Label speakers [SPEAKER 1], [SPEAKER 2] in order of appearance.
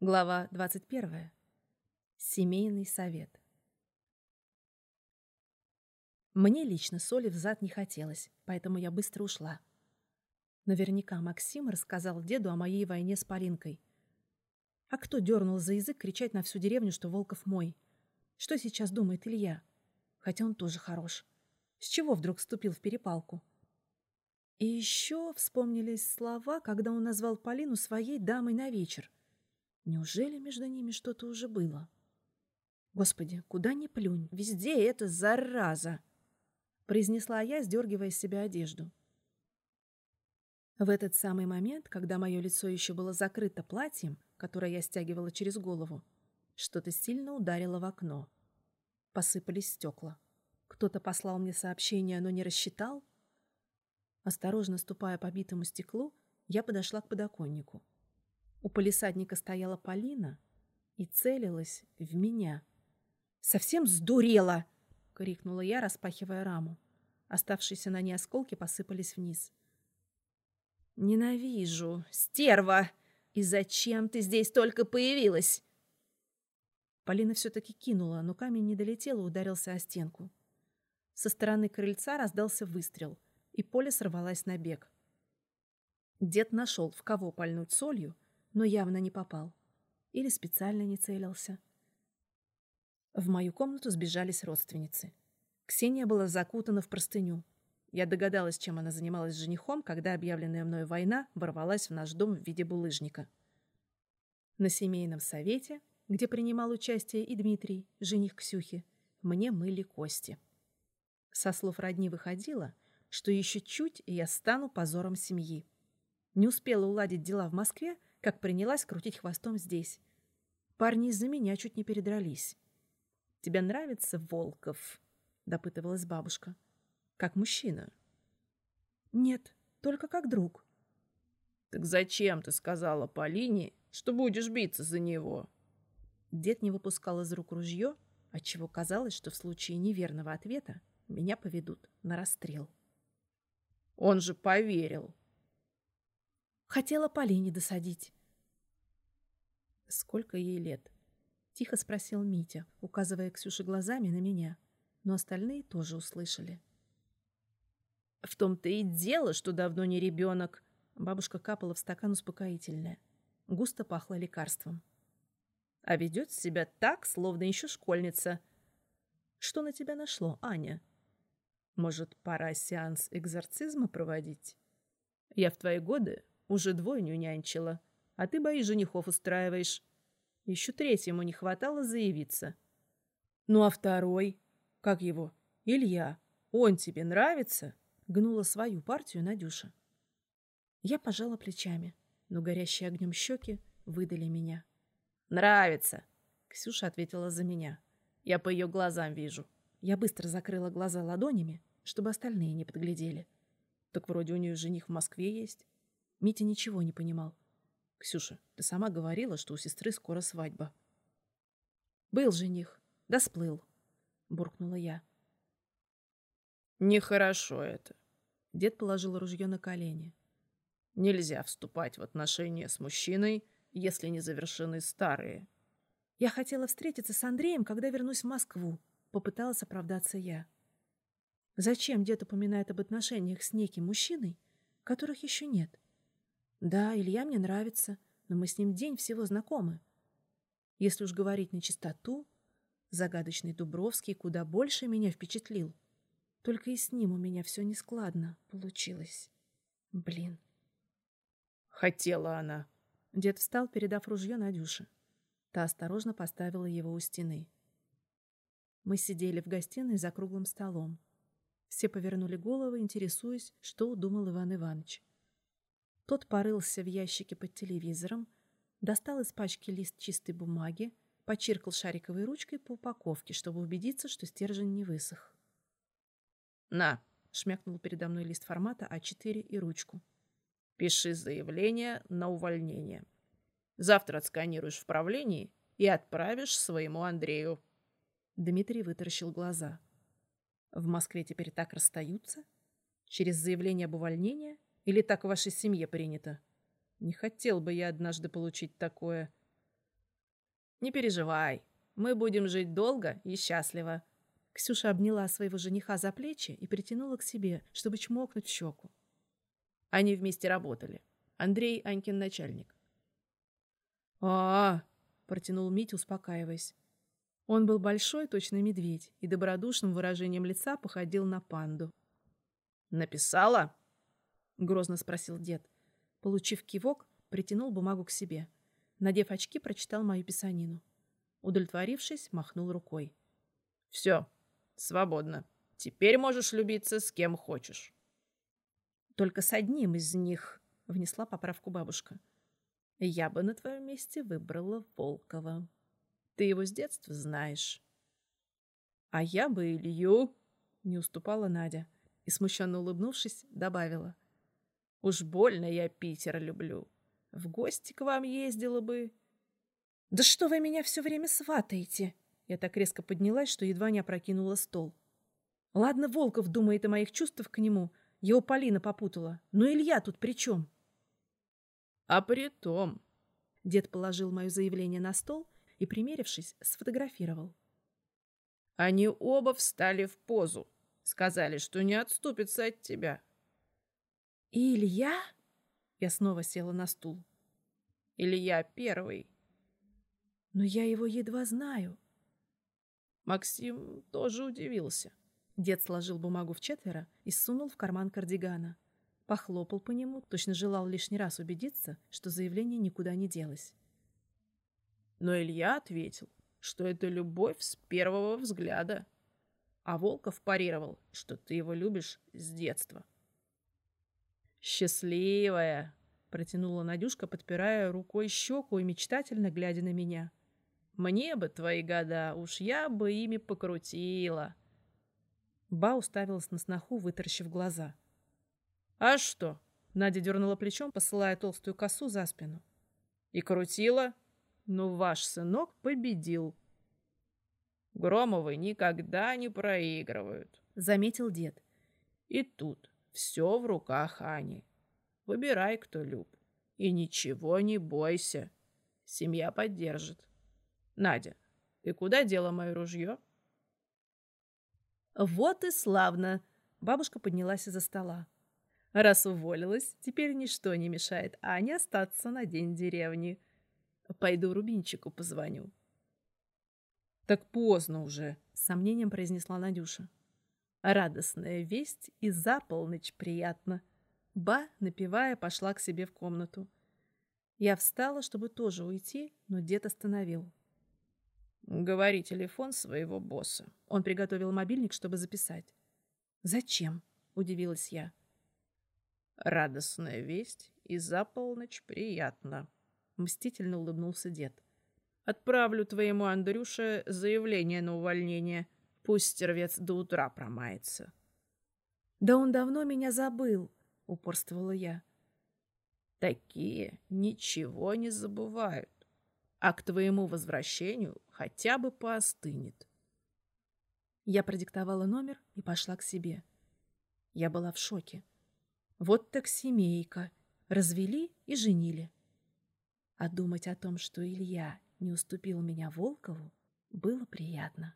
[SPEAKER 1] Глава 21. Семейный совет. Мне лично соли в зад не хотелось, поэтому я быстро ушла. Наверняка Максим рассказал деду о моей войне с Полинкой. А кто дернул за язык кричать на всю деревню, что Волков мой? Что сейчас думает Илья? Хотя он тоже хорош. С чего вдруг вступил в перепалку? И еще вспомнились слова, когда он назвал Полину своей дамой на вечер. Неужели между ними что-то уже было? Господи, куда ни плюнь, везде это зараза! Произнесла я, сдергивая с себя одежду. В этот самый момент, когда мое лицо еще было закрыто платьем, которое я стягивала через голову, что-то сильно ударило в окно. Посыпались стекла. Кто-то послал мне сообщение, но не рассчитал. Осторожно ступая по битому стеклу, я подошла к подоконнику. У полисадника стояла Полина и целилась в меня. «Совсем сдурела!» — крикнула я, распахивая раму. Оставшиеся на ней осколки посыпались вниз. «Ненавижу! Стерва! И зачем ты здесь только появилась?» Полина все-таки кинула, но камень не долетел и ударился о стенку. Со стороны крыльца раздался выстрел, и Поля сорвалась на бег. Дед нашел, в кого пальнуть солью, но явно не попал. Или специально не целился. В мою комнату сбежались родственницы. Ксения была закутана в простыню. Я догадалась, чем она занималась с женихом, когда объявленная мной война ворвалась в наш дом в виде булыжника. На семейном совете, где принимал участие и Дмитрий, жених Ксюхи, мне мыли кости. Со слов родни выходило, что еще чуть, и я стану позором семьи. Не успела уладить дела в Москве, как принялась крутить хвостом здесь. Парни из-за меня чуть не передрались. «Тебе нравится Волков?» — допытывалась бабушка. «Как мужчина?» «Нет, только как друг».
[SPEAKER 2] «Так зачем ты сказала Полине, что будешь биться за него?»
[SPEAKER 1] Дед не выпускал из рук ружье, отчего казалось, что в случае неверного ответа меня поведут на расстрел.
[SPEAKER 2] «Он же поверил!»
[SPEAKER 1] Хотела Полине досадить. «Сколько ей лет?» — тихо спросил Митя, указывая Ксюше глазами на меня, но остальные тоже услышали.
[SPEAKER 2] «В том-то и дело, что давно не ребенок!»
[SPEAKER 1] Бабушка капала в стакан успокоительное. Густо пахло лекарством. «А ведет себя так, словно еще школьница. Что на тебя нашло, Аня? Может, пора сеанс экзорцизма проводить? Я в твои годы уже двойню нянчила, а ты бои женихов устраиваешь. Еще третьему не хватало заявиться. Ну а второй? Как его? Илья. Он тебе нравится? Гнула свою партию Надюша. Я пожала плечами, но горящие огнем щеки выдали меня.
[SPEAKER 2] «Нравится!» — Ксюша ответила за меня. «Я по ее глазам вижу».
[SPEAKER 1] Я быстро закрыла глаза ладонями, чтобы остальные не подглядели. Так вроде у нее жених в Москве есть. Митя ничего не понимал. «Ксюша, ты сама говорила, что у сестры скоро свадьба». «Был жених, да сплыл», — буркнула я.
[SPEAKER 2] «Нехорошо это».
[SPEAKER 1] Дед положил ружье на колени.
[SPEAKER 2] «Нельзя вступать в отношения с мужчиной, если не завершены старые».
[SPEAKER 1] «Я хотела встретиться с Андреем, когда вернусь в Москву», — попыталась оправдаться я. «Зачем дед упоминает об отношениях с неким мужчиной, которых еще нет?» Да, Илья мне нравится, но мы с ним день всего знакомы. Если уж говорить на чистоту, загадочный Дубровский куда больше меня впечатлил. Только и с ним у меня все нескладно получилось. Блин.
[SPEAKER 2] Хотела она.
[SPEAKER 1] Дед встал, передав ружье Надюше. Та осторожно поставила его у стены. Мы сидели в гостиной за круглым столом. Все повернули головы, интересуясь, что удумал Иван Иванович. Тот порылся в ящике под телевизором, достал из пачки лист чистой бумаги, почиркал шариковой ручкой по упаковке, чтобы убедиться, что стержень не высох.
[SPEAKER 2] «На!»
[SPEAKER 1] — шмякнул передо мной лист формата А4 и ручку.
[SPEAKER 2] «Пиши заявление на увольнение. Завтра отсканируешь в правлении и отправишь своему Андрею».
[SPEAKER 1] Дмитрий вытаращил глаза. «В Москве теперь так расстаются? Через заявление об увольнении?» Или так в вашей семье принято? Не хотел бы я однажды получить такое.
[SPEAKER 2] Не переживай, мы будем жить долго и счастливо.
[SPEAKER 1] Ксюша обняла своего жениха за плечи и притянула к себе, чтобы чмокнуть в щеку.
[SPEAKER 2] Они вместе работали. Андрей Анькин начальник.
[SPEAKER 1] а, -а, -а протянул Митя, успокаиваясь. Он был большой, точно медведь, и добродушным выражением лица походил на панду.
[SPEAKER 2] «Написала?»
[SPEAKER 1] — грозно спросил дед. Получив кивок, притянул бумагу к себе. Надев очки, прочитал мою писанину. Удовлетворившись, махнул рукой.
[SPEAKER 2] «Все, свободно. Теперь можешь любиться с кем хочешь».
[SPEAKER 1] «Только с одним из них», — внесла поправку бабушка. «Я бы на твоем месте выбрала Волкова. Ты его с детства знаешь». «А я бы Илью», — не уступала Надя и, смущенно улыбнувшись, добавила. «Уж больно я Питер люблю. В гости к вам ездила бы». «Да что вы меня все время сватаете?» Я так резко поднялась, что едва не опрокинула стол. Ладно, Волков думает о моих чувствах к нему, его Полина попутала. Но Илья тут при чем?
[SPEAKER 2] А при том...
[SPEAKER 1] Дед положил мое заявление на стол и, примерившись, сфотографировал.
[SPEAKER 2] Они оба встали в позу. Сказали, что не отступятся от тебя.
[SPEAKER 1] Илья? Я снова села на стул.
[SPEAKER 2] Илья первый.
[SPEAKER 1] Но я его едва знаю.
[SPEAKER 2] Максим тоже удивился.
[SPEAKER 1] Дед сложил бумагу в четверо и сунул в карман кардигана. Похлопал по нему, точно желал лишний раз убедиться, что заявление никуда не делось.
[SPEAKER 2] Но Илья ответил, что это любовь с первого взгляда. А Волков парировал, что ты его любишь с детства.
[SPEAKER 1] «Счастливая!» — протянула Надюшка, подпирая рукой щеку и мечтательно глядя на меня.
[SPEAKER 2] «Мне бы твои года, уж я бы ими покрутила!»
[SPEAKER 1] Ба уставилась на сноху, вытаращив глаза.
[SPEAKER 2] «А что?»
[SPEAKER 1] — Надя дернула плечом, посылая толстую косу за спину.
[SPEAKER 2] «И крутила. Но ваш сынок победил». «Громовы никогда не проигрывают», —
[SPEAKER 1] заметил дед.
[SPEAKER 2] «И тут все в руках Ани. Выбирай, кто люб. И ничего не бойся. Семья поддержит. Надя, ты куда дела мое ружье?»
[SPEAKER 1] «Вот и славно!» Бабушка поднялась из-за стола. «Раз уволилась, теперь ничто не мешает Ане остаться на день деревни. Пойду Рубинчику позвоню».
[SPEAKER 2] «Так поздно уже», —
[SPEAKER 1] с сомнением произнесла Надюша. Радостная весть и за полночь приятно. Ба, напевая, пошла к себе в комнату. Я встала, чтобы тоже уйти, но дед остановил.
[SPEAKER 2] Говори телефон своего босса.
[SPEAKER 1] Он приготовил мобильник, чтобы записать. Зачем? Удивилась я.
[SPEAKER 2] Радостная весть и за полночь приятно. Мстительно улыбнулся дед. Отправлю твоему Андрюше заявление на увольнение. Пусть стервец до утра промается.
[SPEAKER 1] Да он давно меня забыл, упорствовала я.
[SPEAKER 2] Такие ничего не забывают а к твоему возвращению хотя бы поостынет.
[SPEAKER 1] Я продиктовала номер и пошла к себе. Я была в шоке. Вот так семейка. Развели и женили. А думать о том, что Илья не уступил меня Волкову, было приятно.